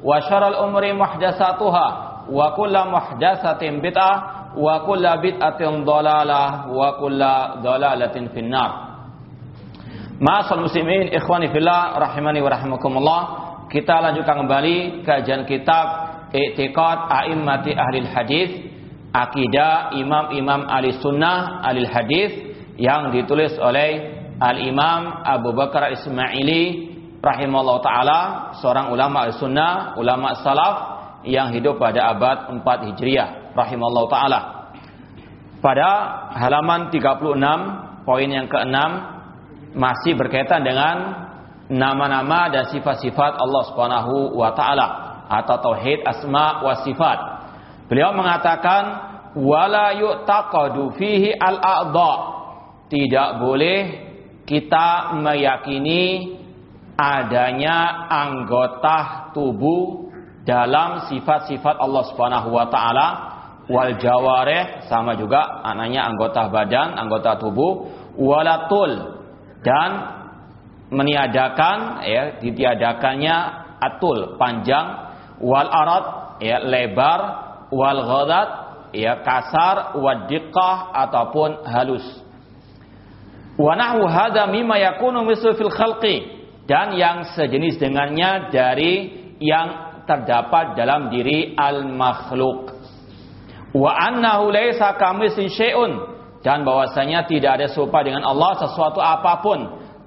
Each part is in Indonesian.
wa syaral umri muhdatsatuha wa kullu muhdatsatin bid'ah wa kullu bid'atin dhalalah wa kullu dhalalatin finnar. Ma'asal muslimin ikhwani fillah rahimani wa rahimakumullah. Kita lanjutkan kembali kajian kitab I'tiqad A'immati Ahlil Hadis Akidah Imam-imam Ahli Sunnah Ahli Hadis yang ditulis oleh Al Imam Abu Bakar Ismaili rahimahullah taala, seorang ulama al-sunnah, ulama salaf yang hidup pada abad 4 Hijriah rahimahullah taala. Pada halaman 36 poin yang keenam masih berkaitan dengan nama-nama dan sifat-sifat Allah Subhanahu wa taala atau tauhid asma wa sifat. Beliau mengatakan wala yu'taqadu fihi al-a'dha. Tidak boleh kita meyakini adanya anggota tubuh dalam sifat-sifat Allah Subhanahu wa taala. Wal jawareh sama juga anaknya anggota badan, anggota tubuh. Walatul dan meniadakan ya ditiadakannya atul panjang. Wal arad ya lebar. Wal ghadat ya kasar. Wadiqah ataupun halus. Wa nahu hadza mimma yakunu mislu fil khalqi dan yang sejenis dengannya dari yang terdapat dalam diri al makhluk wa annahu laisa kamitsli syai'un. Dan bahwasanya tidak ada serupa dengan Allah sesuatu apa pun.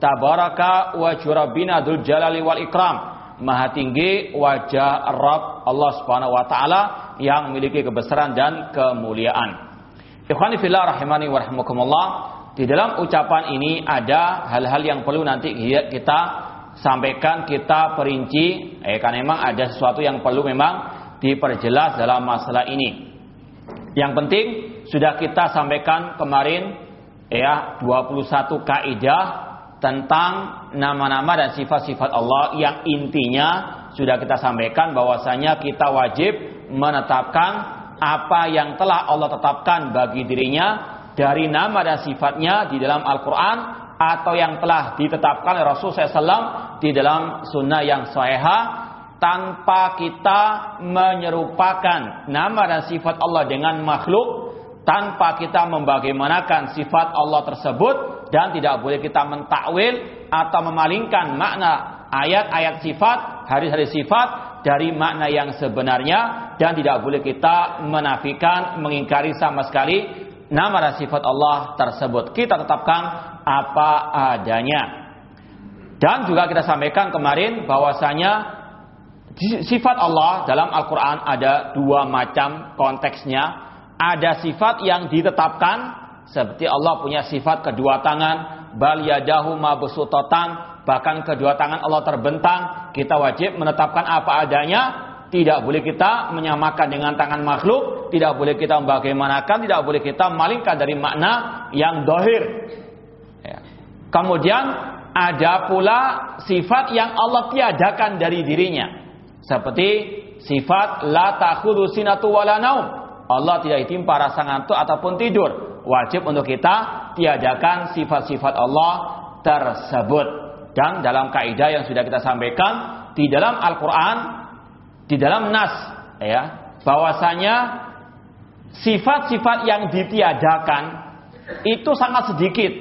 Tabaraka wa jurabbina dzul jalali wal ikram. Maha tinggi wajah Rabb Allah Subhanahu wa taala yang memiliki kebesaran dan kemuliaan. Ikhwani fillah rahimani wa rahimakumullah. Di dalam ucapan ini ada hal-hal yang perlu nanti kita sampaikan kita perinci eh karena memang ada sesuatu yang perlu memang diperjelas dalam masalah ini. Yang penting sudah kita sampaikan kemarin ya 21 kaidah tentang nama-nama dan sifat-sifat Allah yang intinya sudah kita sampaikan bahwasanya kita wajib menetapkan apa yang telah Allah tetapkan bagi dirinya dari nama dan sifatnya di dalam Al-Quran atau yang telah ditetapkan oleh Rasul SAW di dalam sunnah yang sahihah tanpa kita menyerupakan nama dan sifat Allah dengan makhluk tanpa kita membagaimanakan sifat Allah tersebut dan tidak boleh kita mentakwil atau memalingkan makna ayat-ayat sifat, hadis-hadis sifat dari makna yang sebenarnya dan tidak boleh kita menafikan, mengingkari sama sekali nama dan sifat Allah tersebut. Kita tetapkan apa adanya. Dan juga kita sampaikan kemarin bahwasanya sifat Allah dalam Al-Quran ada dua macam konteksnya. Ada sifat yang ditetapkan seperti Allah punya sifat kedua tangan, bal yadahu bahkan kedua tangan Allah terbentang. Kita wajib menetapkan apa adanya, tidak boleh kita menyamakan dengan tangan makhluk, tidak boleh kita membagaimanakan, tidak boleh kita malingkan dari makna yang dohir. Ya. Kemudian ada pula sifat yang Allah tiadakan dari dirinya. Seperti sifat la takhudhu sinatu wala naum. Allah tidak ditimpa rasa ngantuk ataupun tidur. Wajib untuk kita tiadakan sifat-sifat Allah tersebut. Dan dalam kaidah yang sudah kita sampaikan di dalam Al-Qur'an, di dalam nas ya, bahwasanya sifat-sifat yang ditiadakan itu sangat sedikit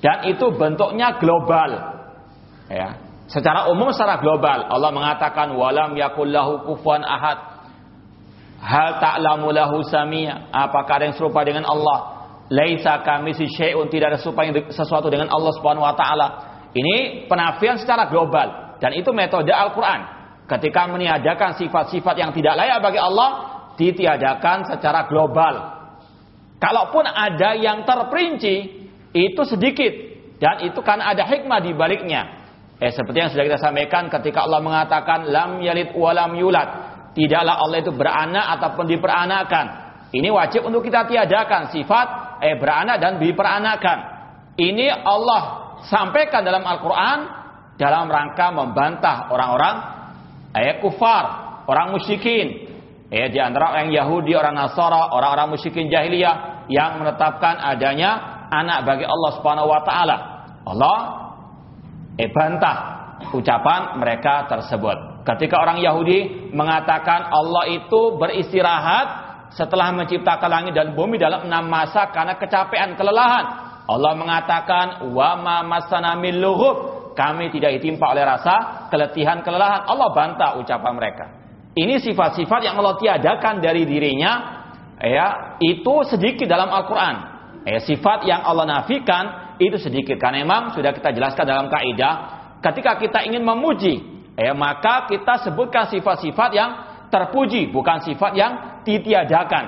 dan itu bentuknya global. Ya, secara umum secara global Allah mengatakan walam yakullahu kufuwan ahad. Hal ta'lamu lahu samia? Apakah ada yang serupa dengan Allah? Laisa kami si syai'un tidak ada serupa sesuatu dengan Allah Subhanahu wa taala. Ini penafian secara global dan itu metode Al-Qur'an. Ketika meniadakan sifat-sifat yang tidak layak bagi Allah, ditiadakan secara global. Kalaupun ada yang terperinci, itu sedikit dan itu kan ada hikmah di baliknya. Eh seperti yang sudah kita sampaikan ketika Allah mengatakan lam yalid walam yulad. Tidaklah Allah itu beranak ataupun diperanakan. Ini wajib untuk kita tiadakan sifat eh beranak dan diperanakan. Ini Allah sampaikan dalam Al-Qur'an dalam rangka membantah orang-orang eh kufar, orang musyrikin, Ya, di antara orang Yahudi, orang Nasara, orang-orang musyrikin jahiliyah yang menetapkan adanya anak bagi Allah Subhanahu wa taala. Allah eh bantah ucapan mereka tersebut. Ketika orang Yahudi mengatakan Allah itu beristirahat setelah menciptakan langit dan bumi dalam enam masa karena kecapean, kelelahan. Allah mengatakan wa ma masana Kami tidak ditimpa oleh rasa keletihan, kelelahan. Allah bantah ucapan mereka. Ini sifat-sifat yang Allah tiadakan dari dirinya, ya itu sedikit dalam Al-Quran. Ya, sifat yang Allah nafikan itu sedikit. Karena memang sudah kita jelaskan dalam kaidah, ketika kita ingin memuji, ya maka kita sebutkan sifat-sifat yang terpuji, bukan sifat yang ditiadakan.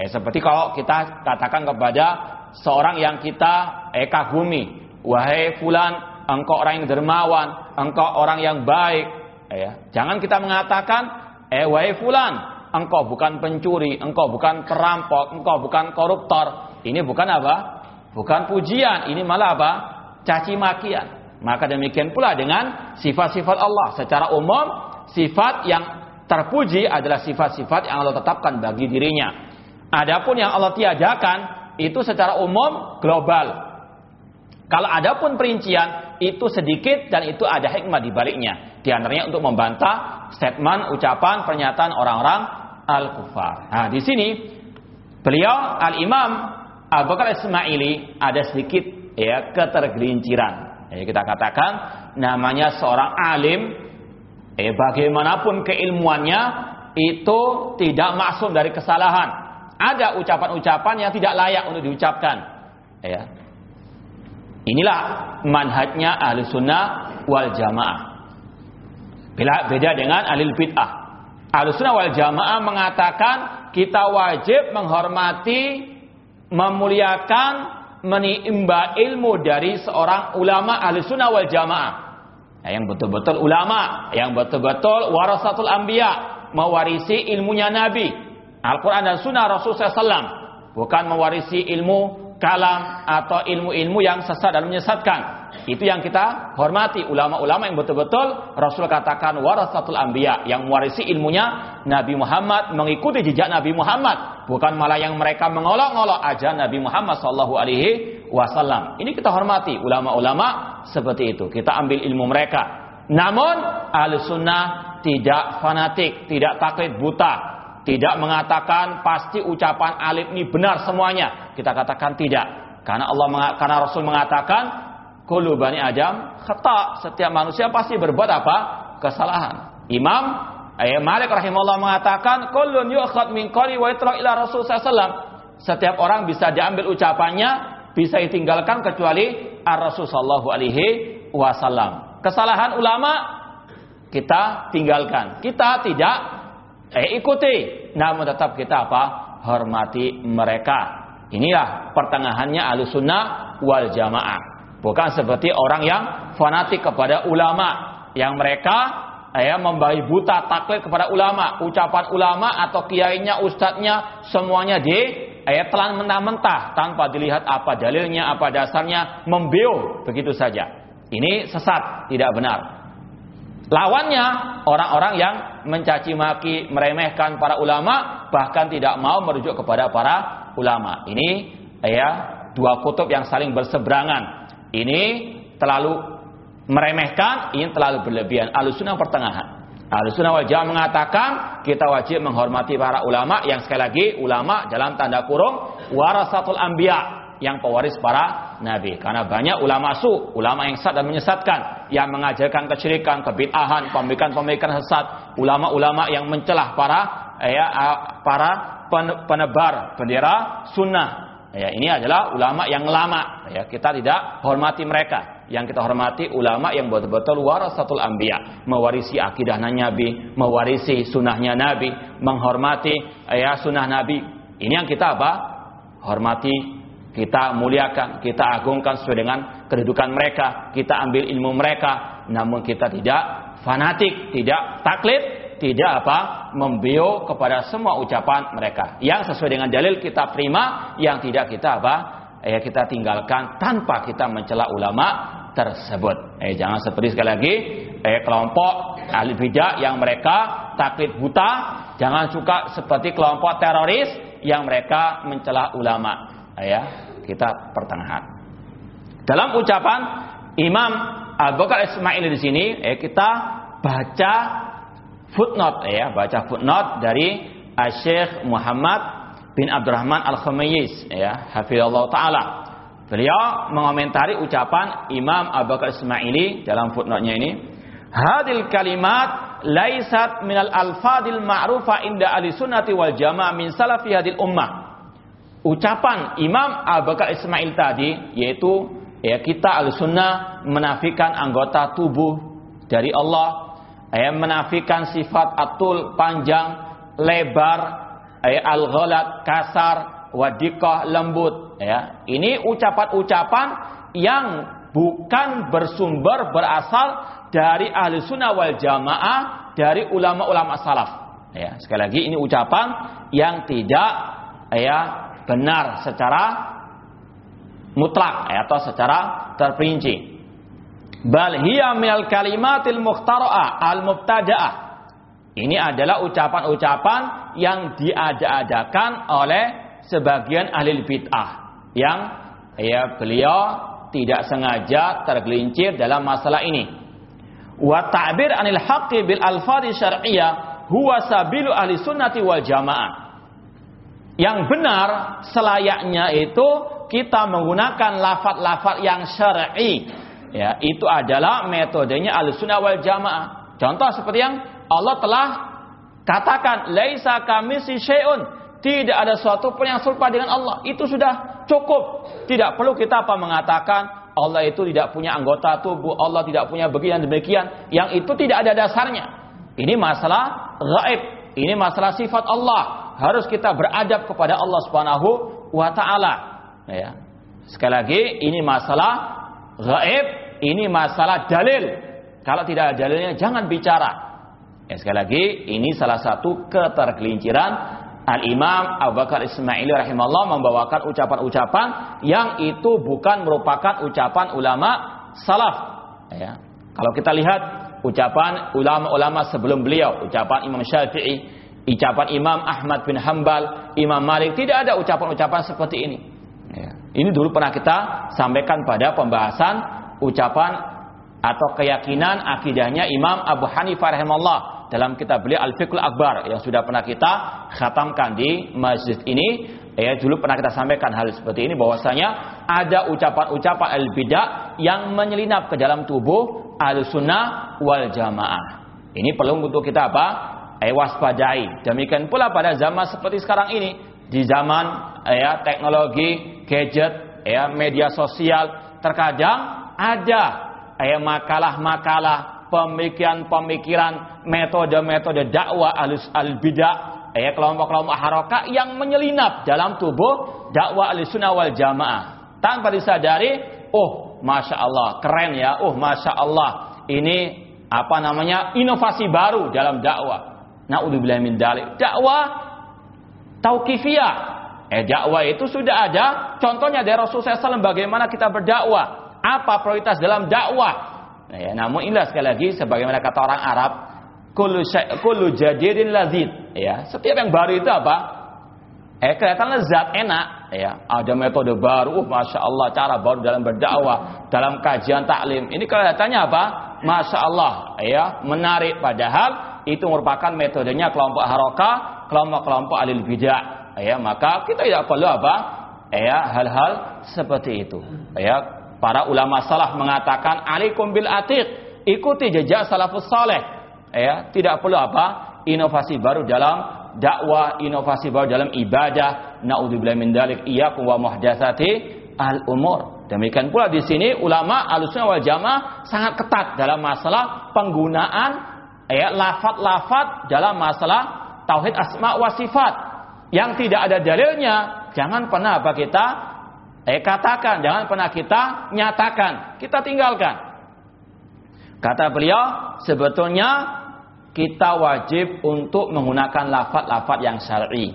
Ya, seperti kalau kita katakan kepada seorang yang kita eh, kagumi, wahai fulan, engkau orang yang dermawan, engkau orang yang baik. Ya, jangan kita mengatakan Eh wahai fulan, engkau bukan pencuri, engkau bukan perampok, engkau bukan koruptor. Ini bukan apa? Bukan pujian, ini malah apa? Caci makian. Maka demikian pula dengan sifat-sifat Allah. Secara umum, sifat yang terpuji adalah sifat-sifat yang Allah tetapkan bagi dirinya. Adapun yang Allah tiadakan itu secara umum global. Kalau ada pun perincian itu sedikit dan itu ada hikmah di baliknya. Di antaranya untuk membantah statement, ucapan, pernyataan orang-orang al-kufar. Nah, di sini beliau al-Imam Abu Bakar Ismaili ada sedikit ya ketergelinciran. Ya, kita katakan namanya seorang alim eh bagaimanapun keilmuannya itu tidak maksum dari kesalahan. Ada ucapan-ucapan yang tidak layak untuk diucapkan. Ya, Inilah manhajnya ahli sunnah wal jamaah. Bila beda dengan ahli bid'ah. Ahli sunnah wal jamaah mengatakan kita wajib menghormati, memuliakan, menimba ilmu dari seorang ulama ahli sunnah wal jamaah. Nah, yang betul-betul ulama, yang betul-betul warasatul anbiya, mewarisi ilmunya Nabi. Al-Quran dan Sunnah Rasulullah SAW. Bukan mewarisi ilmu kalam atau ilmu-ilmu yang sesat dan menyesatkan. Itu yang kita hormati ulama-ulama yang betul-betul Rasul katakan warasatul anbiya yang mewarisi ilmunya Nabi Muhammad mengikuti jejak Nabi Muhammad bukan malah yang mereka mengolok-olok aja Nabi Muhammad sallallahu alaihi wasallam. Ini kita hormati ulama-ulama seperti itu. Kita ambil ilmu mereka. Namun ahli sunnah tidak fanatik, tidak taklid buta, tidak mengatakan pasti ucapan alif ini benar semuanya. Kita katakan tidak. Karena Allah karena Rasul mengatakan kullu bani Adam khata. Setiap manusia pasti berbuat apa? Kesalahan. Imam eh, Malik rahimahullah mengatakan kullun yu'khad min qali wa itlaq ila Rasul sallallahu Setiap orang bisa diambil ucapannya, bisa ditinggalkan kecuali Ar-Rasul sallallahu alaihi wasallam. Kesalahan ulama kita tinggalkan. Kita tidak eh ikuti. Namun tetap kita apa? Hormati mereka. Inilah pertengahannya alusunnah wal jamaah. Bukan seperti orang yang fanatik kepada ulama. Yang mereka ya membayi buta taklid kepada ulama. Ucapan ulama atau kiainya ustadznya semuanya di ayat telan mentah-mentah tanpa dilihat apa dalilnya apa dasarnya membeo. Begitu saja. Ini sesat tidak benar Lawannya orang-orang yang mencaci maki, meremehkan para ulama, bahkan tidak mau merujuk kepada para ulama. Ini ya dua kutub yang saling berseberangan. Ini terlalu meremehkan, ini terlalu berlebihan. Alusunah pertengahan. Alusunah wal jamaah mengatakan kita wajib menghormati para ulama yang sekali lagi ulama dalam tanda kurung warasatul anbiya yang pewaris para nabi. Karena banyak ulama su, ulama yang sesat dan menyesatkan, yang mengajarkan kesyirikan, kebid'ahan, pemikiran-pemikiran sesat, ulama-ulama yang mencelah para ya para penebar bendera sunnah. Ya, ini adalah ulama yang lama. Ya, kita tidak hormati mereka. Yang kita hormati ulama yang betul-betul warasatul anbiya, mewarisi akidah Nabi, mewarisi sunnahnya Nabi, menghormati ya sunnah Nabi. Ini yang kita apa? Hormati kita muliakan, kita agungkan sesuai dengan kedudukan mereka, kita ambil ilmu mereka, namun kita tidak fanatik, tidak taklid, tidak apa membio kepada semua ucapan mereka. Yang sesuai dengan dalil kita terima, yang tidak kita apa ya kita tinggalkan tanpa kita mencela ulama tersebut. Eh jangan seperti sekali lagi eh kelompok ahli bidah yang mereka taklid buta, jangan suka seperti kelompok teroris yang mereka mencela ulama. Ya, kita pertengahan. Dalam ucapan Imam Abu Bakar Ismail di sini, eh, kita baca footnote ya, baca footnote dari Syekh Muhammad bin Abdurrahman Al-Khamayis ya, hafizallahu taala. Beliau mengomentari ucapan Imam Abu Bakar Ismaili dalam footnote-nya ini. Hadil kalimat laisat minal alfadil ma'rufa inda ahli sunnati wal jamaah min salafi hadil ummah ucapan Imam Abu Bakar Ismail tadi yaitu ya kita al-sunnah menafikan anggota tubuh dari Allah ya menafikan sifat atul panjang lebar ya al-ghalat kasar wadikah lembut ya. Ini ucapan-ucapan yang bukan bersumber berasal dari ahli sunnah wal jamaah dari ulama-ulama salaf. Ya sekali lagi ini ucapan yang tidak ya benar secara mutlak atau secara terperinci. Bal hiya minal kalimatil mukhtara'ah al mubtada'ah. Ini adalah ucapan-ucapan yang diada-adakan oleh sebagian ahli bid'ah yang ya beliau tidak sengaja tergelincir dalam masalah ini. Wa ta'bir anil haqqi bil alfadhi syar'iyyah huwa sabilu ahli sunnati wal jamaah yang benar selayaknya itu kita menggunakan lafat-lafat yang syar'i. Ya, itu adalah metodenya Ahlussunnah wal Jamaah. Contoh seperti yang Allah telah katakan, "Laisa kamisi syai'un." Tidak ada suatu pun yang serupa dengan Allah. Itu sudah cukup. Tidak perlu kita apa mengatakan Allah itu tidak punya anggota tubuh, Allah tidak punya begini dan demikian. Yang itu tidak ada dasarnya. Ini masalah gaib. Ini masalah sifat Allah harus kita beradab kepada Allah Subhanahu wa taala. Ya. Sekali lagi ini masalah gaib, ini masalah dalil. Kalau tidak ada dalilnya jangan bicara. Ya, sekali lagi ini salah satu ketergelinciran Al-Imam Abu Bakar Ismaili rahimahullah membawakan ucapan-ucapan yang itu bukan merupakan ucapan ulama salaf. Ya. Kalau kita lihat ucapan ulama-ulama sebelum beliau, ucapan Imam Syafi'i, ucapan Imam Ahmad bin Hambal, Imam Malik, tidak ada ucapan-ucapan seperti ini. Ya. Ini dulu pernah kita sampaikan pada pembahasan ucapan atau keyakinan akidahnya Imam Abu Hanifah rahimahullah dalam kitab beliau Al-Fiqhul Akbar yang sudah pernah kita khatamkan di masjid ini ya dulu pernah kita sampaikan hal seperti ini bahwasanya ada ucapan-ucapan al-bidah yang menyelinap ke dalam tubuh al-sunnah wal jamaah. Ini perlu untuk kita apa? Eh, waspadai. Demikian pula pada zaman seperti sekarang ini, di zaman eh, ya teknologi, gadget, ya media sosial, terkadang ada eh, makalah-makalah, pemikiran-pemikiran, metode-metode dakwah alus al-bidah, eh, kelompok-kelompok haroka yang menyelinap dalam tubuh dakwah al-sunnah wal jamaah. Tanpa disadari, oh masya Allah, keren ya, oh masya Allah, ini apa namanya inovasi baru dalam dakwah. Naudzubillah min dalik. Dakwah tauqifiyah. Eh dakwah itu sudah ada contohnya dari Rasulullah SAW bagaimana kita berdakwah. Apa prioritas dalam dakwah? Ya, namun inilah sekali lagi sebagaimana kata orang Arab, kullu kullu jadirin lazid. Ya, setiap yang baru itu apa? Eh kelihatan lezat, enak. Ya, ada metode baru, uh, masya Allah, cara baru dalam berdakwah, dalam kajian taklim. Ini kelihatannya apa? Masya Allah, ya, menarik. Padahal itu merupakan metodenya kelompok haroka, kelompok-kelompok alil bidah. Ya, maka kita tidak perlu apa? Ya, hal-hal seperti itu. Ya, para ulama salah mengatakan alaikum bil atiq, ikuti jejak salafus saleh. Ya, tidak perlu apa? Inovasi baru dalam dakwah, inovasi baru dalam ibadah. Naudzubillah min dalik iyyakum wa muhdatsati al umur. Demikian pula di sini ulama Ahlussunnah wal Jamaah sangat ketat dalam masalah penggunaan ya lafat-lafat dalam masalah tauhid asma wa sifat. Yang tidak ada dalilnya jangan pernah apa kita eh katakan. Jangan pernah kita nyatakan. Kita tinggalkan. Kata beliau sebetulnya kita wajib untuk menggunakan lafat-lafat yang syar'i.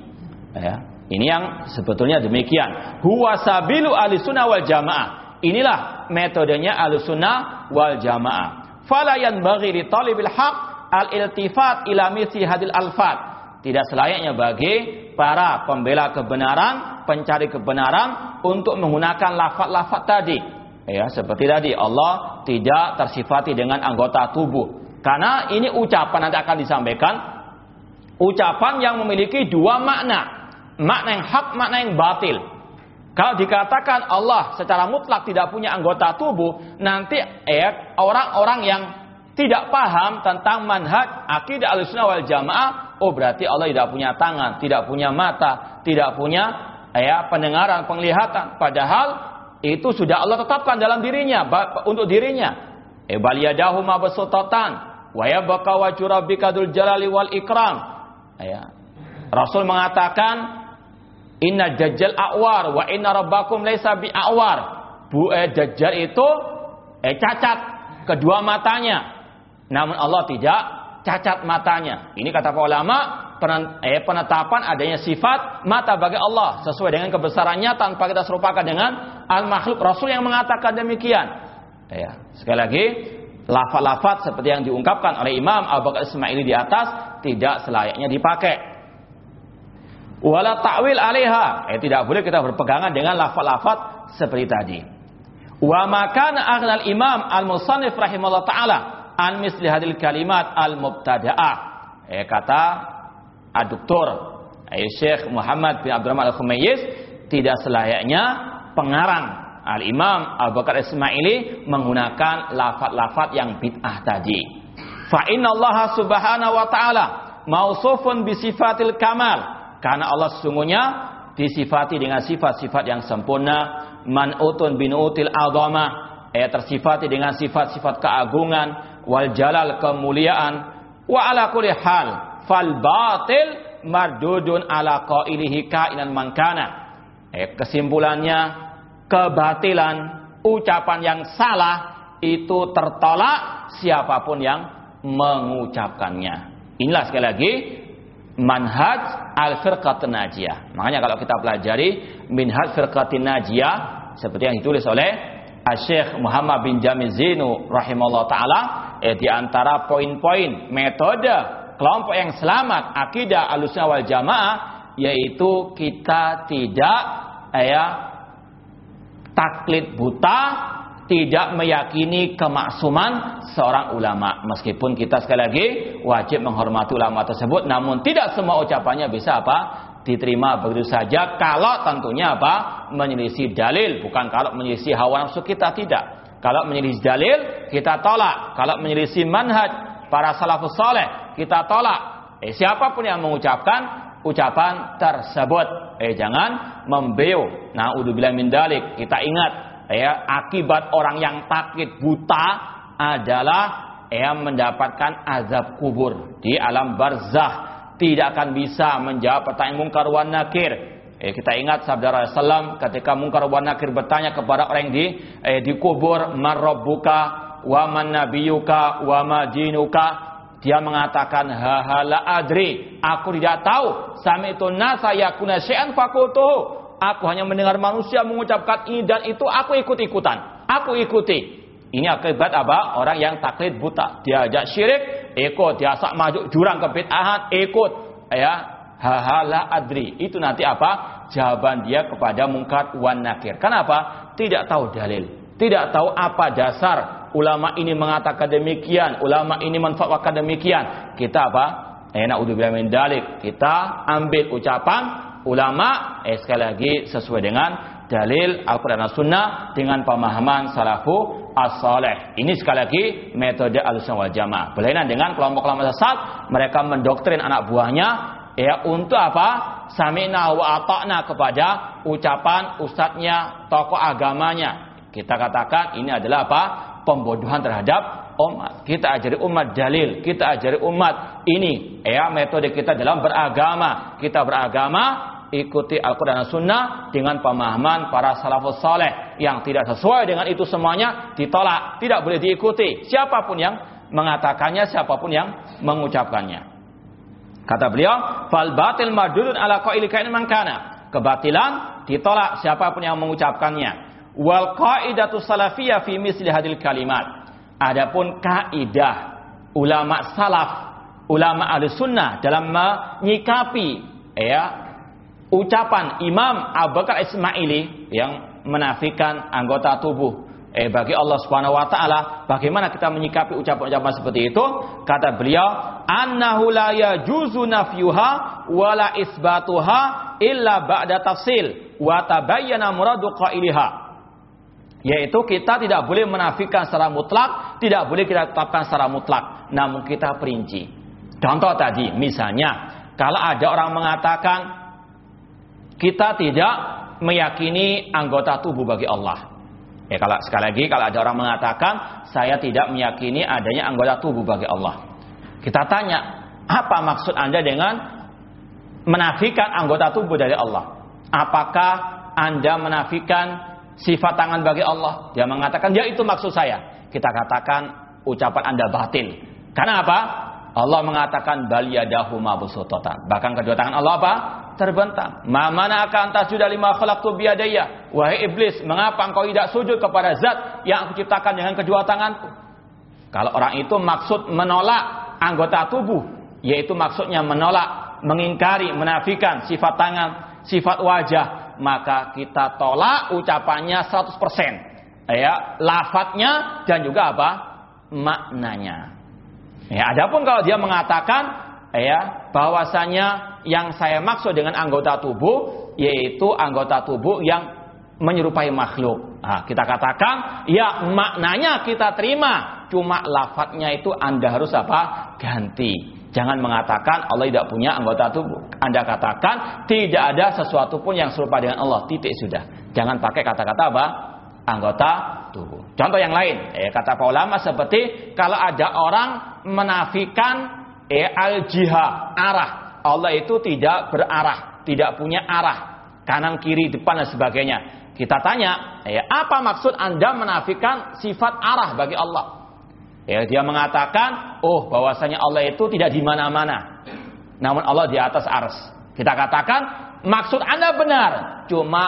Ya ini yang sebetulnya demikian. Huwa sabilu ahlussunnah wal jamaah. Inilah metodenya ahlussunnah wal jamaah. Fala yanbaghi li talibil haqq al-iltifat ila misi hadil alfat. Tidak selayaknya bagi para pembela kebenaran, pencari kebenaran untuk menggunakan lafat-lafat tadi. Ya, seperti tadi Allah tidak tersifati dengan anggota tubuh. Karena ini ucapan nanti akan disampaikan ucapan yang memiliki dua makna. Makna yang hak, makna yang batil. Kalau dikatakan Allah secara mutlak tidak punya anggota tubuh, nanti eh, orang-orang yang tidak paham tentang manhaj akidah al-sunnah wal jamaah, oh berarti Allah tidak punya tangan, tidak punya mata, tidak punya ya pendengaran, penglihatan. Padahal itu sudah Allah tetapkan dalam dirinya untuk dirinya. E baliyadahu mabsutatan wa yabqa wajhu rabbika dzul jalali wal ikram. Ya. Rasul mengatakan Inna dajjal awar wa inna rabbakum laisa bi awar. Bu eh, dajjal itu eh cacat kedua matanya namun Allah tidak cacat matanya. Ini kata para ulama eh, penetapan adanya sifat mata bagi Allah sesuai dengan kebesarannya tanpa kita serupakan dengan al makhluk Rasul yang mengatakan demikian. Ya, sekali lagi lafaz-lafaz seperti yang diungkapkan oleh Imam Abu Bakar Ismaili di atas tidak selayaknya dipakai. Wala ta'wil alaiha. Eh, tidak boleh kita berpegangan dengan lafaz-lafaz seperti tadi. Wa makana aghnal imam al-musannif rahimahullah ta'ala an misli hadil kalimat al mubtadaah eh kata aduktor eh, Syekh Muhammad bin Abdurrahman al Khumayyiz tidak selayaknya pengarang. Al Imam Abu Bakar Ismaili menggunakan lafat-lafat yang bid'ah tadi. Fa inna Allah subhanahu wa ta'ala mausufun bi sifatil kamal. Karena Allah sesungguhnya disifati dengan sifat-sifat yang sempurna. Man'utun binutil azamah. Eh tersifati dengan sifat-sifat keagungan wal jalal kemuliaan wa ala kulli hal fal batil mardudun ala qailihi kainan mankana eh kesimpulannya kebatilan ucapan yang salah itu tertolak siapa pun yang mengucapkannya. Inilah sekali lagi manhaj al-firqatun najiyah. Makanya kalau kita pelajari minhaj firqatin najiyah seperti yang ditulis oleh Syekh Muhammad bin Jamil Zinu rahimahullah taala eh, di antara poin-poin metode kelompok yang selamat akidah alusnya wal jamaah yaitu kita tidak eh, ya taklid buta tidak meyakini kemaksuman seorang ulama. Meskipun kita sekali lagi wajib menghormati ulama tersebut namun tidak semua ucapannya bisa apa diterima begitu saja kalau tentunya apa? Menyelisih dalil bukan kalau menyelisih hawa nafsu kita tidak. Kalau menyelisih dalil kita tolak. Kalau menyelisih manhaj para salafus soleh kita tolak. Eh siapa pun yang mengucapkan ucapan tersebut eh jangan membeu nah udzubillah min dalik. Kita ingat ya akibat orang yang takut buta adalah ya mendapatkan azab kubur di alam barzah tidak akan bisa menjawab pertanyaan mungkar wan nakir. Eh, kita ingat sabda Rasulullah ketika mungkar wan nakir bertanya kepada orang di eh, dikubur marabbuka wa man nabiyuka wa ma dinuka? Dia mengatakan hahala adri aku tidak tahu. Sami itu nasa yakuna syai'an fakultuhu aku hanya mendengar manusia mengucapkan ini dan itu aku ikut-ikutan. Aku ikuti Ini akibat apa? Orang yang taklid buta. Diajak syirik, ikut. Diasak maju jurang ke bid'ahan, ikut. Ya, hahala adri. Itu nanti apa? Jawaban dia kepada mungkar wan nakir. Kenapa? Tidak tahu dalil. Tidak tahu apa dasar ulama ini mengatakan demikian, ulama ini menfatwakan demikian. Kita apa? Enak udah min dalik. Kita ambil ucapan ulama eh sekali lagi sesuai dengan dalil Al-Quran Sunnah dengan pemahaman salafu as-saleh. Ini sekali lagi metode al-sunnah wal jamaah. Berlainan dengan kelompok-kelompok sesat, mereka mendoktrin anak buahnya ya untuk apa? Sami'na wa ata'na kepada ucapan ustadznya, tokoh agamanya. Kita katakan ini adalah apa? Pembodohan terhadap umat. Kita ajari umat dalil, kita ajari umat ini ya metode kita dalam beragama. Kita beragama ikuti Al-Quran dan Sunnah dengan pemahaman para salafus saleh yang tidak sesuai dengan itu semuanya ditolak, tidak boleh diikuti. Siapa pun yang mengatakannya, siapa pun yang mengucapkannya. Kata beliau, fal batil madudun ala qaili kain mangkana. Kebatilan ditolak siapa pun yang mengucapkannya. Wal qaidatu salafiyah fi misli hadil kalimat. Adapun kaidah ulama salaf, ulama ahli sunnah dalam menyikapi ya ucapan Imam Abu Bakar Ismaili yang menafikan anggota tubuh. Eh bagi Allah Subhanahu wa taala bagaimana kita menyikapi ucapan-ucapan seperti itu? Kata beliau annahu la yajuzu nafyuha wala isbatuha illa ba'da tafsil wa tabayyana muradu qailiha. Yaitu kita tidak boleh menafikan secara mutlak tidak boleh kita tetapkan secara mutlak. Namun kita perinci. Contoh tadi misalnya kalau ada orang mengatakan kita tidak meyakini anggota tubuh bagi Allah. Ya kalau sekali lagi kalau ada orang mengatakan saya tidak meyakini adanya anggota tubuh bagi Allah. Kita tanya, apa maksud Anda dengan menafikan anggota tubuh dari Allah? Apakah Anda menafikan sifat tangan bagi Allah? Dia mengatakan, ya itu maksud saya. Kita katakan ucapan Anda batil. Karena apa? Allah mengatakan baliyadahu mabsutotan. Bahkan kedua tangan Allah apa? Terbentang. Mana akan tasjuda lima khalaqtu biyadayya. Wahai iblis, mengapa engkau tidak sujud kepada zat yang aku ciptakan dengan kedua tanganku? Kalau orang itu maksud menolak anggota tubuh, yaitu maksudnya menolak, mengingkari, menafikan sifat tangan, sifat wajah, maka kita tolak ucapannya 100%. Ya, lafadznya dan juga apa? maknanya. Ya, adapun kalau dia mengatakan ya bahwasanya yang saya maksud dengan anggota tubuh yaitu anggota tubuh yang menyerupai makhluk. Nah, kita katakan ya maknanya kita terima, cuma lafadznya itu Anda harus apa? ganti. Jangan mengatakan Allah tidak punya anggota tubuh. Anda katakan tidak ada sesuatu pun yang serupa dengan Allah. Titik sudah. Jangan pakai kata-kata apa? Anggota tubuh. Contoh yang lain, eh, kata para ulama seperti kalau ada orang menafikan eh, al jihad arah. Allah itu tidak berarah, tidak punya arah, kanan kiri depan dan sebagainya. Kita tanya, eh, apa maksud Anda menafikan sifat arah bagi Allah? Ya, dia mengatakan, oh bahwasanya Allah itu tidak di mana-mana. Namun Allah di atas ars. Kita katakan, maksud Anda benar. Cuma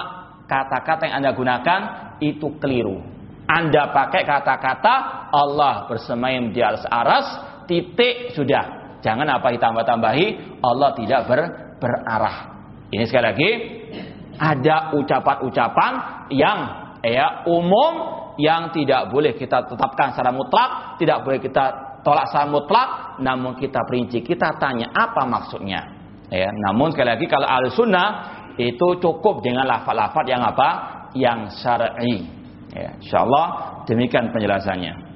kata-kata yang Anda gunakan itu keliru. Anda pakai kata-kata Allah bersemayam di atas aras, titik sudah. Jangan apa ditambah-tambahi, Allah tidak ber, berarah. Ini sekali lagi, ada ucapan-ucapan yang ya umum yang tidak boleh kita tetapkan secara mutlak, tidak boleh kita tolak secara mutlak, namun kita perinci, kita tanya apa maksudnya. Ya, namun sekali lagi kalau al sunnah itu cukup dengan lafal-lafal yang apa? Yang syar'i. Ya, insyaallah demikian penjelasannya.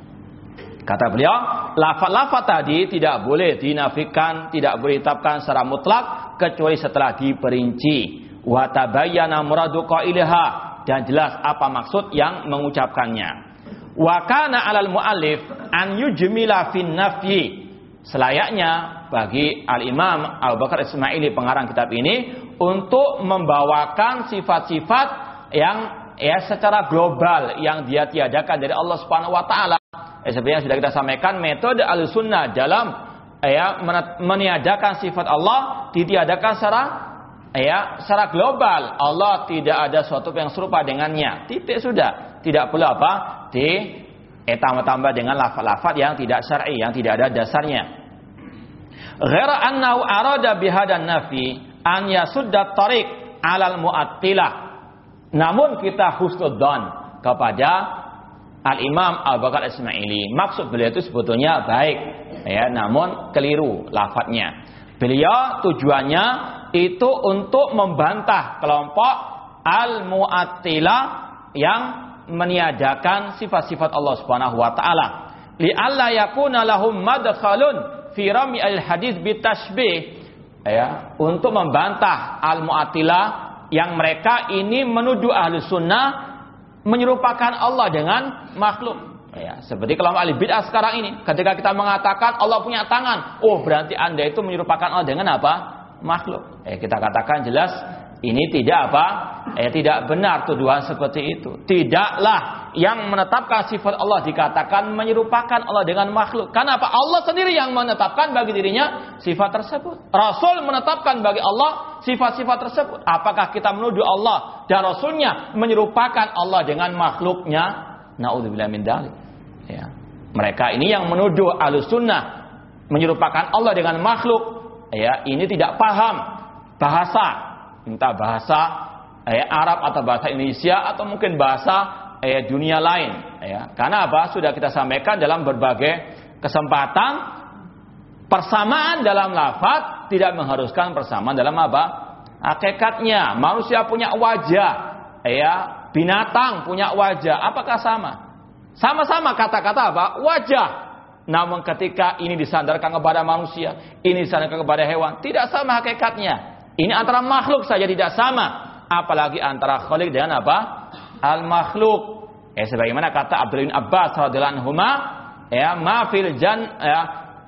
Kata beliau, lafaz-lafaz tadi tidak boleh dinafikan, tidak boleh ditetapkan secara mutlak kecuali setelah diperinci. Wa tabayyana muradu qailaha dan jelas apa maksud yang mengucapkannya. Wa kana 'alal muallif an yujmila fin nafyi. Selayaknya bagi Al-Imam Abu Bakar Ismaili pengarang kitab ini untuk membawakan sifat-sifat yang ya secara global yang dia tiadakan dari Allah Subhanahu wa taala. Ya, seperti yang sudah kita sampaikan metode al-sunnah dalam ya meniadakan sifat Allah ditiadakan secara ya secara global. Allah tidak ada suatu yang serupa dengannya. Titik sudah. Tidak perlu apa? Di Eh tambah-tambah dengan lafaz-lafaz yang tidak syar'i, yang tidak ada dasarnya. Ghaira annahu arada bihadan nafi an yasudda tariq alal mu'attilah. Namun kita husnudzon kepada Al-Imam Abu Bakar Ismaili. Maksud beliau itu sebetulnya baik, ya, namun keliru lafadznya. Beliau tujuannya itu untuk membantah kelompok al-mu'attilah yang meniadakan sifat-sifat Allah Subhanahu wa taala. Li alla yakuna lahum madkhalun fi rami al-hadis bitashbih. Ya, untuk membantah al-mu'attilah yang mereka ini menuduh ahli sunnah menyerupakan Allah dengan makhluk. Ya, seperti kelompok ahli bid'ah sekarang ini, ketika kita mengatakan Allah punya tangan, oh berarti anda itu menyerupakan Allah dengan apa? Makhluk. Eh, kita katakan jelas ini tidak apa? Eh, tidak benar tuduhan seperti itu. Tidaklah yang menetapkan sifat Allah dikatakan menyerupakan Allah dengan makhluk. Karena apa? Allah sendiri yang menetapkan bagi dirinya sifat tersebut. Rasul menetapkan bagi Allah sifat-sifat tersebut. Apakah kita menuduh Allah dan Rasulnya menyerupakan Allah dengan makhluknya? Naudzubillah min dalik. Ya. Mereka ini yang menuduh alus sunnah menyerupakan Allah dengan makhluk. Ya, ini tidak paham bahasa entah bahasa eh, Arab atau bahasa Indonesia atau mungkin bahasa eh, dunia lain ya. Karena apa? Sudah kita sampaikan dalam berbagai kesempatan persamaan dalam lafaz tidak mengharuskan persamaan dalam apa? Hakikatnya. Manusia punya wajah ya. Binatang punya wajah. Apakah sama? Sama-sama kata-kata apa? Wajah. Namun ketika ini disandarkan kepada manusia, ini disandarkan kepada hewan, tidak sama hakikatnya. Ini antara makhluk saja tidak sama, apalagi antara khalik dengan apa? Al makhluk. Ya sebagaimana kata Abdul bin Abbas radhiyallahu anhu, ya ma fil jan ya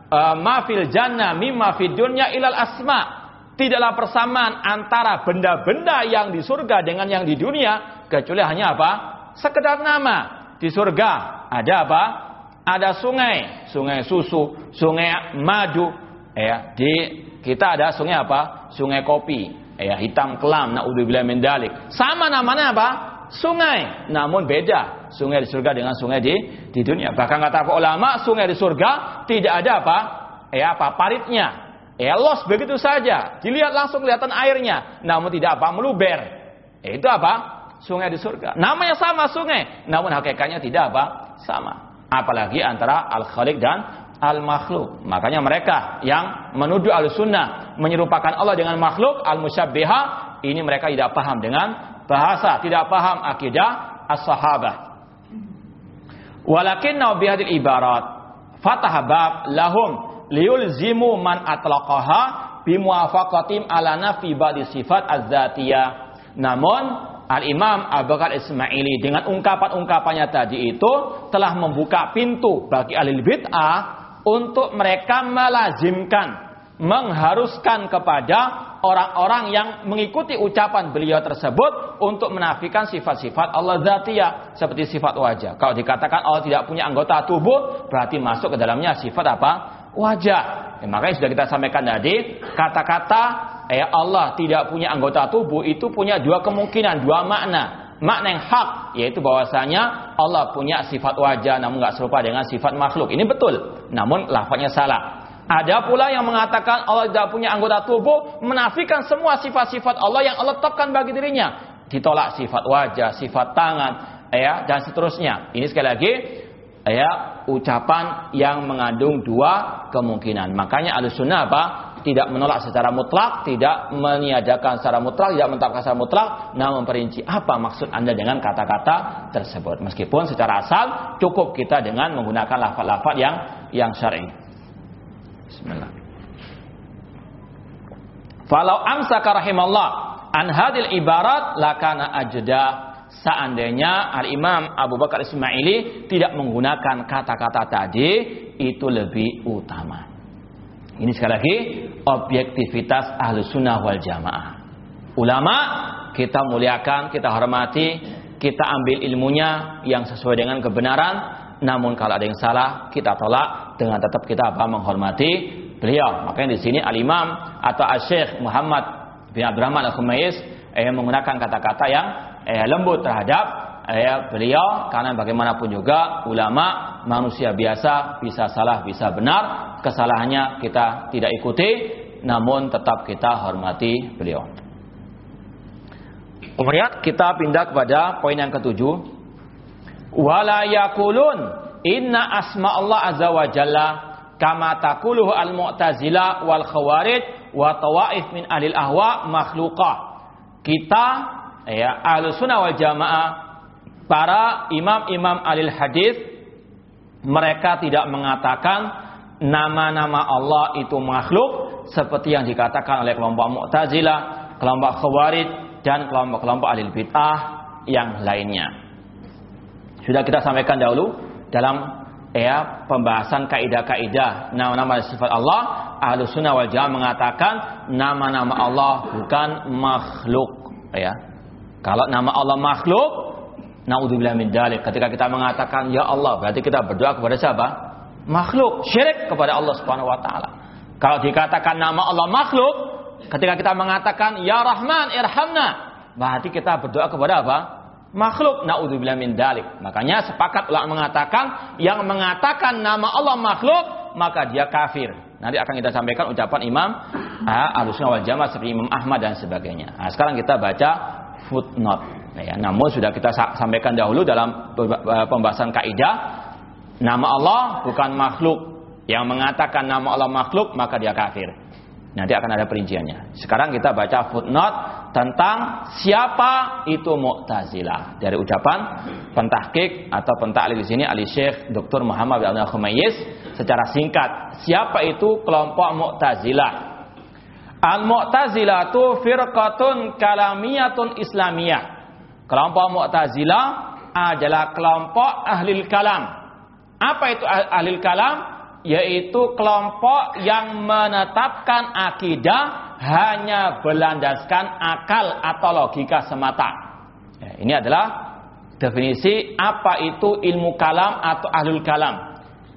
uh, ma fil janna mimma fid dunya ilal asma. Tidaklah persamaan antara benda-benda yang di surga dengan yang di dunia kecuali hanya apa? Sekedar nama. Di surga ada apa? Ada sungai, sungai susu, sungai madu. Ya, di kita ada sungai apa? sungai kopi, ya hitam kelam, naudzubillah min dalik. Sama namanya apa? Sungai, namun beda. Sungai di surga dengan sungai di di dunia. Bahkan kata ulama, sungai di surga tidak ada apa? Ya apa paritnya. Ya los begitu saja. Dilihat langsung kelihatan airnya, namun tidak apa meluber. Ya, itu apa? Sungai di surga. Namanya sama sungai, namun hakikatnya tidak apa? Sama. Apalagi antara al-khaliq dan al-makhluk. Makanya mereka yang menuduh al-sunnah menyerupakan Allah dengan makhluk, al-musyabbiha, ini mereka tidak paham dengan bahasa, tidak paham akidah as-sahabah. Walakin bihadil ibarat fatahabab lahum liyulzimu man atlaqaha bimuafaqatim ala nafi ba'di sifat az-zatiyah. Namun Al-Imam Abu Bakar Ismaili dengan ungkapan-ungkapannya tadi itu telah membuka pintu bagi ahli bid'ah untuk mereka melazimkan, mengharuskan kepada orang-orang yang mengikuti ucapan beliau tersebut untuk menafikan sifat-sifat Allah Zatiyah seperti sifat wajah. Kalau dikatakan Allah tidak punya anggota tubuh, berarti masuk ke dalamnya sifat apa? Wajah. Ya, makanya sudah kita sampaikan tadi, kata-kata ya Allah tidak punya anggota tubuh itu punya dua kemungkinan, dua makna makna yang hak yaitu bahwasanya Allah punya sifat wajah namun nggak serupa dengan sifat makhluk. Ini betul, namun lafaznya salah. Ada pula yang mengatakan Allah tidak punya anggota tubuh, menafikan semua sifat-sifat Allah yang Allah tetapkan bagi dirinya. Ditolak sifat wajah, sifat tangan, ya dan seterusnya. Ini sekali lagi ya ucapan yang mengandung dua kemungkinan. Makanya ada sunnah apa? Tidak menolak secara mutlak, tidak meniadakan secara mutlak, tidak menetapkan secara mutlak, namun memperinci apa maksud Anda dengan kata-kata tersebut. Meskipun secara asal cukup kita dengan menggunakan lafaz-lafaz yang yang syar'i. Bismillah. Falau amsaka rahimallah an hadil ibarat lakana ajda seandainya Al-Imam Abu Bakar Ismaili tidak menggunakan kata-kata tadi itu lebih utama. Ini sekali lagi objektivitas ahlu sunnah wal jamaah. Ulama kita muliakan, kita hormati, kita ambil ilmunya yang sesuai dengan kebenaran. Namun kalau ada yang salah kita tolak dengan tetap kita apa menghormati beliau. Makanya di sini al Imam atau Al Syekh Muhammad bin Abdurrahman Al Khumais eh, menggunakan kata-kata yang eh, lembut terhadap eh, beliau karena bagaimanapun juga ulama manusia biasa, bisa salah, bisa benar. Kesalahannya kita tidak ikuti, namun tetap kita hormati beliau. Kemudian kita pindah kepada poin yang ketujuh. Wala yakulun inna asma Allah azza wa jalla kama takuluhu al mu'tazila wal khawarij wa tawaif min alil ahwa makhluqah. Kita ya ahlu sunnah wal jamaah para imam-imam alil hadis mereka tidak mengatakan nama-nama Allah itu makhluk seperti yang dikatakan oleh kelompok Mu'tazilah, kelompok Khawarij dan kelompok-kelompok alil bid'ah yang lainnya. Sudah kita sampaikan dahulu dalam ya pembahasan kaidah-kaidah nama-nama sifat Allah, Ahlu Sunnah wal Jamaah mengatakan nama-nama Allah bukan makhluk ya. Kalau nama Allah makhluk, naudzubillah min dalik. Ketika kita mengatakan ya Allah, berarti kita berdoa kepada siapa? Makhluk, syirik kepada Allah Subhanahu wa taala. Kalau dikatakan nama Allah makhluk, ketika kita mengatakan ya Rahman irhamna, berarti kita berdoa kepada apa? Makhluk. Naudzubillah min dalik. Makanya sepakat ulama mengatakan yang mengatakan nama Allah makhluk, maka dia kafir. Nanti akan kita sampaikan ucapan Imam ah, Ahlussunnah wal Jamaah seperti Imam Ahmad dan sebagainya. Nah, sekarang kita baca footnote. Ya, namun sudah kita sampaikan dahulu dalam pembahasan kaidah nama Allah bukan makhluk. Yang mengatakan nama Allah makhluk maka dia kafir. Nanti akan ada perinciannya. Sekarang kita baca footnote tentang siapa itu Mu'tazilah dari ucapan pentahkik atau pentaklil di sini Ali Syekh Dr. Muhammad bin Khumayyiz secara singkat. Siapa itu kelompok Mu'tazilah? Al-Mu'tazilah itu firqatun kalamiyatun islamiyah. Kelompok Mu'tazilah adalah kelompok ahli kalam. Apa itu ahli kalam? Yaitu kelompok yang menetapkan akidah hanya berlandaskan akal atau logika semata. Ya, ini adalah definisi apa itu ilmu kalam atau ahlul kalam.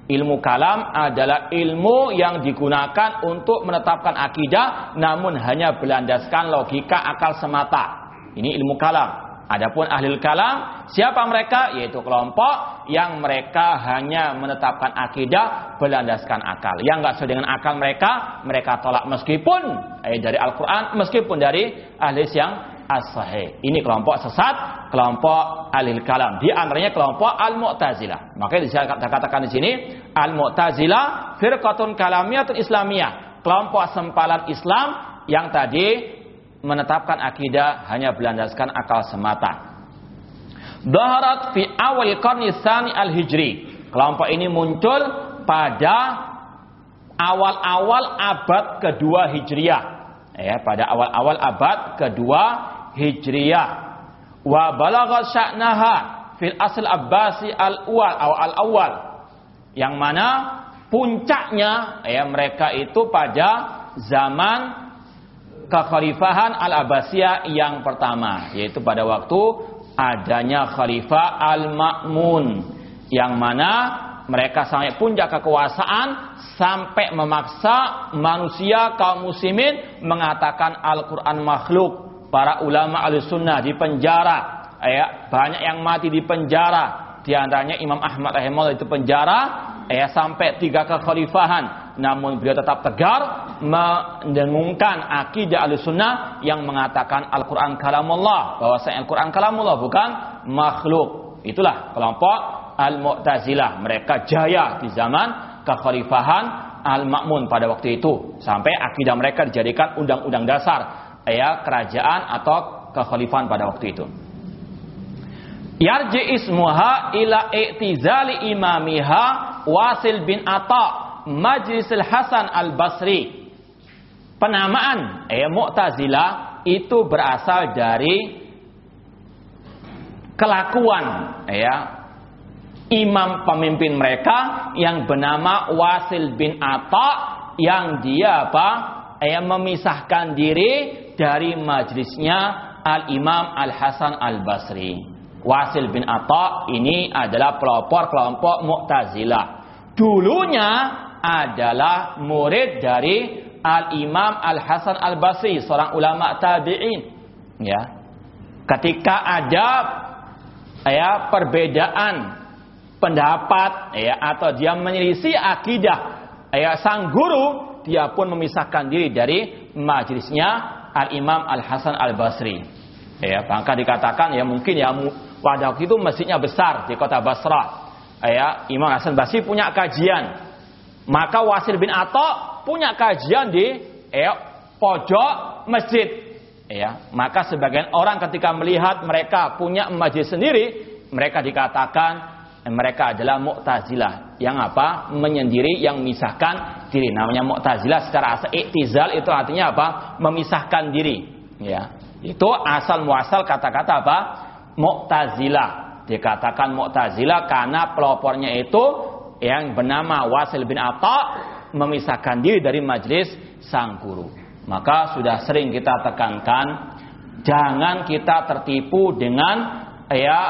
Ilmu kalam adalah ilmu yang digunakan untuk menetapkan akidah namun hanya berlandaskan logika akal semata. Ini ilmu kalam. Adapun ahli kalam, siapa mereka? Yaitu kelompok yang mereka hanya menetapkan akidah berlandaskan akal. Yang nggak sesuai dengan akal mereka, mereka tolak meskipun eh, dari Al-Quran, meskipun dari ahli yang as-sahih. Ini kelompok sesat, kelompok ahli kalam. Di antaranya kelompok al-mu'tazilah. Makanya saya katakan di sini, al-mu'tazilah firqatun kalamiyatun islamiyah. Kelompok sempalan Islam yang tadi menetapkan akidah hanya berlandaskan akal semata. Daharat fi awal qarni al-hijri. Kelompok ini muncul pada awal-awal abad kedua Hijriah. Ya, pada awal-awal abad kedua Hijriah. Wa balagha sya'naha fil asl Abbasi al-awwal atau al-awwal. Yang mana puncaknya ya mereka itu pada zaman kekhalifahan Al-Abbasiyah yang pertama yaitu pada waktu adanya khalifah Al-Ma'mun yang mana mereka sampai puncak kekuasaan sampai memaksa manusia kaum muslimin mengatakan Al-Qur'an makhluk. Para ulama Ahlussunnah di penjara, ya, banyak yang mati di penjara. Di antaranya Imam Ahmad rahimahullah itu penjara. Ya sampai tiga kekhalifahan. Namun beliau tetap tegar mendengungkan akidah al-sunnah yang mengatakan Al-Quran kalamullah. Bahwasanya Al-Quran kalamullah bukan makhluk. Itulah kelompok al-mu'tazilah. Mereka jaya di zaman kekhalifahan al-ma'mun pada waktu itu. Sampai akidah mereka dijadikan undang-undang dasar ya kerajaan atau kekhalifahan pada waktu itu. Yarji ismuha ila i'tizali imamiha wasil bin ata' Majlisul Hasan Al-Basri. Penamaan eh Mu'tazilah itu berasal dari kelakuan ya imam pemimpin mereka yang bernama Wasil bin Atta yang dia apa ya memisahkan diri dari majlisnya Al Imam Al Hasan Al Basri. Wasil bin Atta ini adalah pelopor kelompok Mu'tazilah. Dulunya adalah murid dari Al-Imam Al-Hasan Al-Basri, seorang ulama tabi'in. Ya. Ketika ada ya perbedaan pendapat ya atau dia menyelisih akidah ya sang guru dia pun memisahkan diri dari majelisnya Al Imam Al Hasan Al Basri ya maka dikatakan ya mungkin ya pada waktu itu masjidnya besar di kota Basra. Ya Imam Hasan Basri punya kajian. Maka Wasil bin Atta punya kajian di ya, pojok masjid. Ya maka sebagian orang ketika melihat mereka punya masjid sendiri mereka dikatakan mereka adalah Mu'tazilah yang apa? menyendiri yang memisahkan diri. Namanya Mu'tazilah secara asal iktizal itu artinya apa? memisahkan diri, ya. Itu asal muasal kata-kata apa? Mu'tazilah. Dikatakan Mu'tazilah karena pelopornya itu yang bernama Wasil bin Atta memisahkan diri dari majelis sang guru. Maka sudah sering kita tekankan jangan kita tertipu dengan ya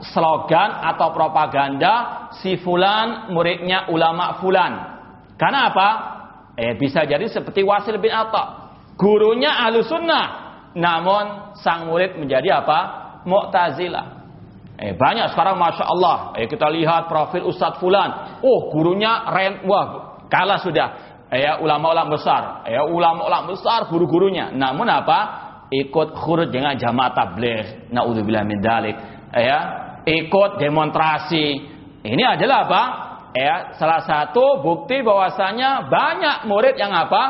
slogan atau propaganda si fulan muridnya ulama fulan. Karena apa? Eh bisa jadi seperti Wasil bin Atta. Gurunya ahlu sunnah. Namun sang murid menjadi apa? Mu'tazilah. Eh banyak sekarang Masya Allah. Eh kita lihat profil Ustadz Fulan. Oh gurunya ren, wah kalah sudah. Eh ulama-ulama besar. Eh ulama-ulama besar guru-gurunya. Namun apa? Ikut khurut dengan jamaah tabligh. Naudzubillah min dalik. Eh, ya, ikut demonstrasi. Ini adalah apa? Ya, salah satu bukti bahwasanya banyak murid yang apa?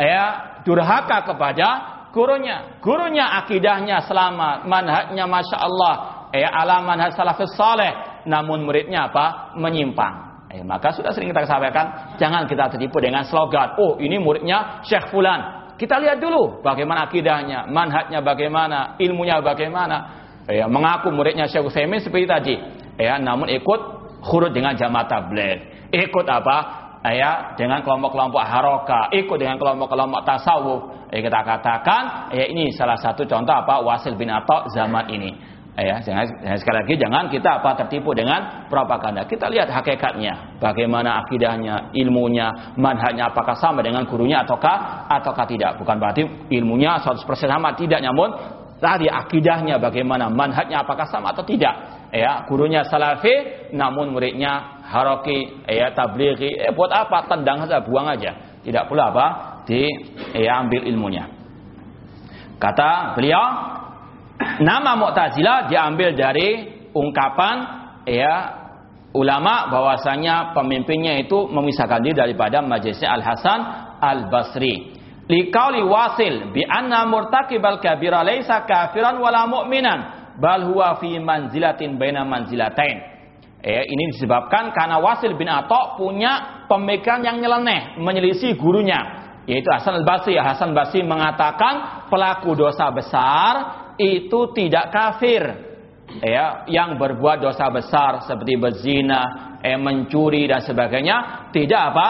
Ya, durhaka kepada gurunya. Gurunya akidahnya selamat, manhajnya masya Allah, ya ala manhaj salafus saleh. Namun muridnya apa? Menyimpang. Eh, maka sudah sering kita sampaikan, jangan kita tertipu dengan slogan. Oh, ini muridnya Syekh Fulan. Kita lihat dulu bagaimana akidahnya, manhajnya bagaimana, ilmunya bagaimana ya, mengaku muridnya Syekh Utsaimin seperti tadi. Ya namun ikut khurut dengan jamaah tabligh. Ikut apa? Ya dengan kelompok-kelompok haroka. Ikut dengan kelompok-kelompok tasawuf. Ya, kita katakan ya ini salah satu contoh apa? Wasil bin Atta zaman ini. Ya jangan, sekali lagi jangan kita apa tertipu dengan propaganda. Kita lihat hakikatnya. Bagaimana akidahnya ilmunya manhajnya apakah sama dengan gurunya ataukah ataukah tidak. Bukan berarti ilmunya 100% sama. Tidak namun tadi akidahnya bagaimana, manhajnya apakah sama atau tidak. Ya, gurunya salafi namun muridnya haroki, ya tablighi, eh, buat apa? Tendang saja, buang aja. Tidak pula apa? Di ya, ambil ilmunya. Kata beliau, nama Mu'tazilah diambil dari ungkapan ya ulama bahwasanya pemimpinnya itu memisahkan diri daripada majelisnya Al Hasan Al Basri liqauli wasil bi anna murtakibal kabira laisa kafiran wala mu'minan bal huwa fi manzilatin baina manzilatain. Eh, ini disebabkan karena Wasil bin Atta punya pemikiran yang nyeleneh, menyelisih gurunya, yaitu Hasan al-Basri. Hasan al-Basri mengatakan pelaku dosa besar itu tidak kafir. Ya, yang berbuat dosa besar seperti berzina, eh, mencuri dan sebagainya tidak apa?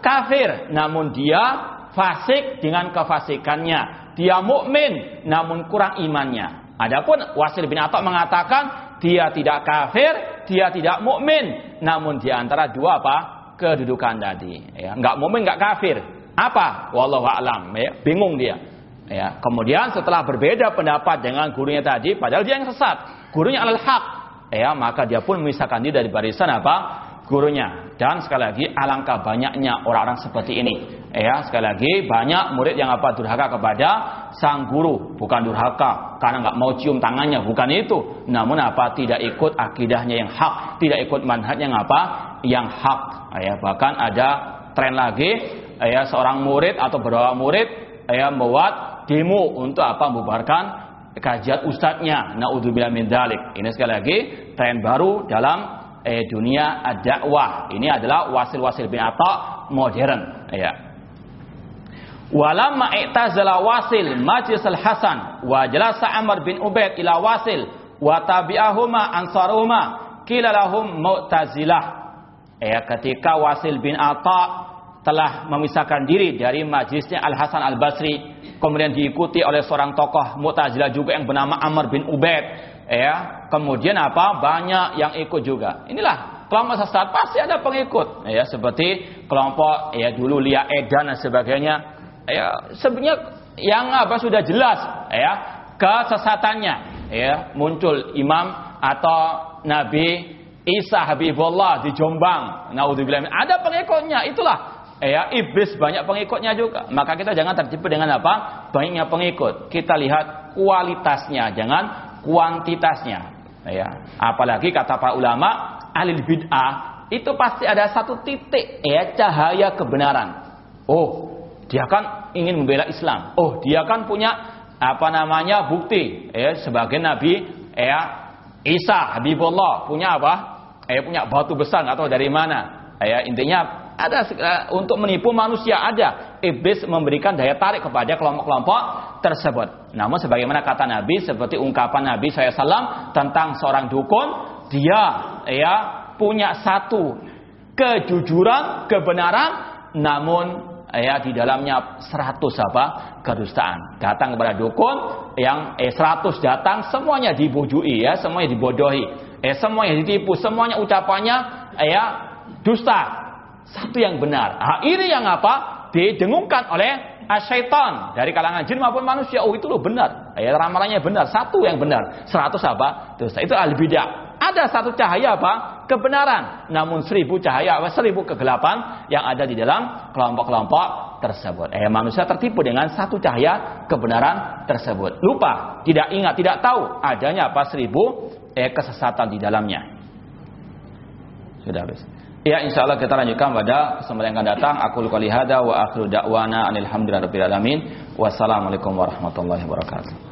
kafir. Namun dia fasik dengan kefasikannya. Dia mukmin namun kurang imannya. Adapun Wasil bin Atta mengatakan dia tidak kafir, dia tidak mukmin, namun di antara dua apa? kedudukan tadi. Ya, enggak mukmin, enggak kafir. Apa? Wallahu a'lam. Ya, bingung dia. Ya, kemudian setelah berbeda pendapat dengan gurunya tadi, padahal dia yang sesat, gurunya alal haq, ya, maka dia pun memisahkan diri dari barisan apa? gurunya. Dan sekali lagi alangkah banyaknya orang-orang seperti ini. Ya, sekali lagi banyak murid yang apa durhaka kepada sang guru, bukan durhaka karena nggak mau cium tangannya, bukan itu. Namun apa tidak ikut akidahnya yang hak, tidak ikut manhajnya yang apa? Yang hak. Ya, bahkan ada tren lagi ya seorang murid atau beberapa murid ya membuat demo untuk apa membubarkan kajian ustadznya. Naudzubillah min dalik. Ini sekali lagi tren baru dalam eh, dunia dakwah. Ini adalah wasil-wasil bin modern. Ya. Walamma i'tazala wasil majlis al-Hasan wa jalasa Amr bin Ubaid ila wasil wa tabi'ahuma ansaruma kila lahum mu'tazilah. Ya, ketika Wasil bin Atta telah memisahkan diri dari majlisnya Al Hasan Al Basri, kemudian diikuti oleh seorang tokoh Mu'tazilah juga yang bernama Amr bin Ubaid ya kemudian apa? Banyak yang ikut juga. Inilah kelompok sesat pasti ada pengikut. Ya seperti kelompok ya dulu Lia Edan dan sebagainya ya sebenarnya yang apa sudah jelas ya kesesatannya ya muncul imam atau nabi Isa Habibullah di Jombang. Naudzubillah. Ada pengikutnya. Itulah ya iblis banyak pengikutnya juga. Maka kita jangan tertipu dengan apa? Banyaknya pengikut. Kita lihat kualitasnya, jangan kuantitasnya. Ya. Apalagi kata para ulama, alil bid'ah itu pasti ada satu titik ya cahaya kebenaran. Oh, dia kan ingin membela Islam. Oh, dia kan punya apa namanya bukti ya sebagai nabi ya Isa Habibullah punya apa? eh punya batu besar atau dari mana. Ya, intinya ada untuk menipu manusia ada. Iblis memberikan daya tarik kepada kelompok-kelompok tersebut. Namun sebagaimana kata Nabi seperti ungkapan Nabi SAW tentang seorang dukun, dia ya punya satu kejujuran, kebenaran, namun ya di dalamnya 100 apa? Kedustaan. Datang kepada dukun yang eh 100 datang semuanya dibujui ya semuanya dibodohi. Eh semuanya ditipu semuanya ucapannya eh, ya dusta. Satu yang benar. Nah, ini yang apa? Didengungkan oleh syaitan dari kalangan jin maupun manusia. Oh itu loh benar. Ya ramalannya benar. Satu yang benar. 100 apa? Dusta. Itu al bidah ada satu cahaya apa kebenaran, namun seribu cahaya, seribu kegelapan yang ada di dalam kelompok-kelompok tersebut. Eh, manusia tertipu dengan satu cahaya kebenaran tersebut. Lupa, tidak ingat, tidak tahu adanya apa seribu eh, kesesatan di dalamnya. Sudah habis. Ya insya Allah kita lanjutkan pada kesempatan yang akan datang. Aku lukali hada wa akhiru da'wana anilhamdulillah alamin. Wassalamualaikum warahmatullahi wabarakatuh.